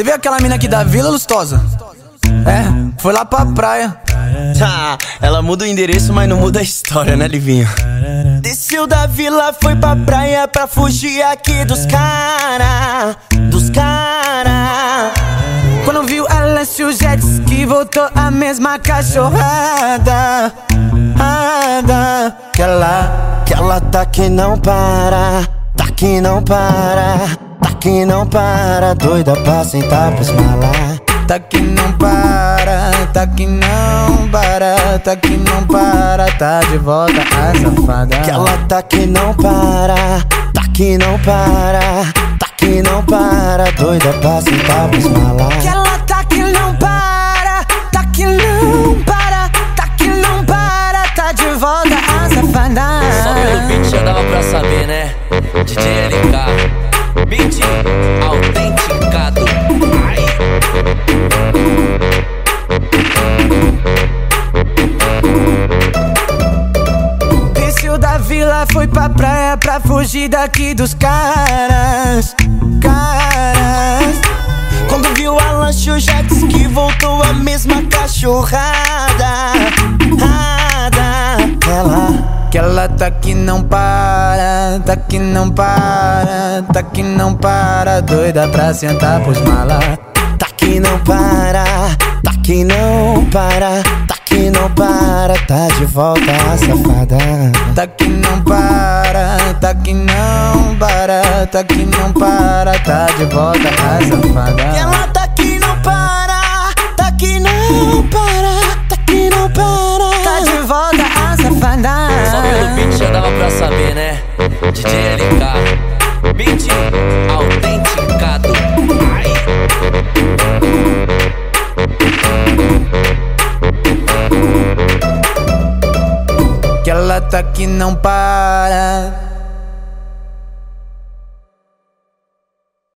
Você vê aquela mina aqui da Vila Lustosa? É, foi lá pra praia. Tá, ela muda o endereço, mas não muda a história, né, Livinho? Desceu da vila, foi pra praia pra fugir aqui dos cara, dos cara. Quando viu ela se o jet ski voltou a mesma cachorrada. Ada, que ela, que ela tá que não para, tá que não para, que não para, doida pra sentar pros malar. Tá que não para, tá que não para, tá que não para, tá de volta a safada. Que ela tá que não para, tá que não para, tá que não para, doida pra sentar pros malar. Vila, foi pra praia pra fugir daqui dos caras. Caras. Quando viu a lanche, o jet que voltou a mesma cachorrada. Rada. Ela. Que ela tá que não para, tá que não para, tá que não para, doida pra sentar pros malas. Tá que não para, tá que não para, tá que não para, tá de volta a safada. Tá que não para, tá que não para, tá que não para, tá de volta a safada. E ela tá que não para, tá que não para, tá que não para, tá de volta a safada. Só pelo beat já dava pra saber, né? DJ LK, Que ela tá que não para.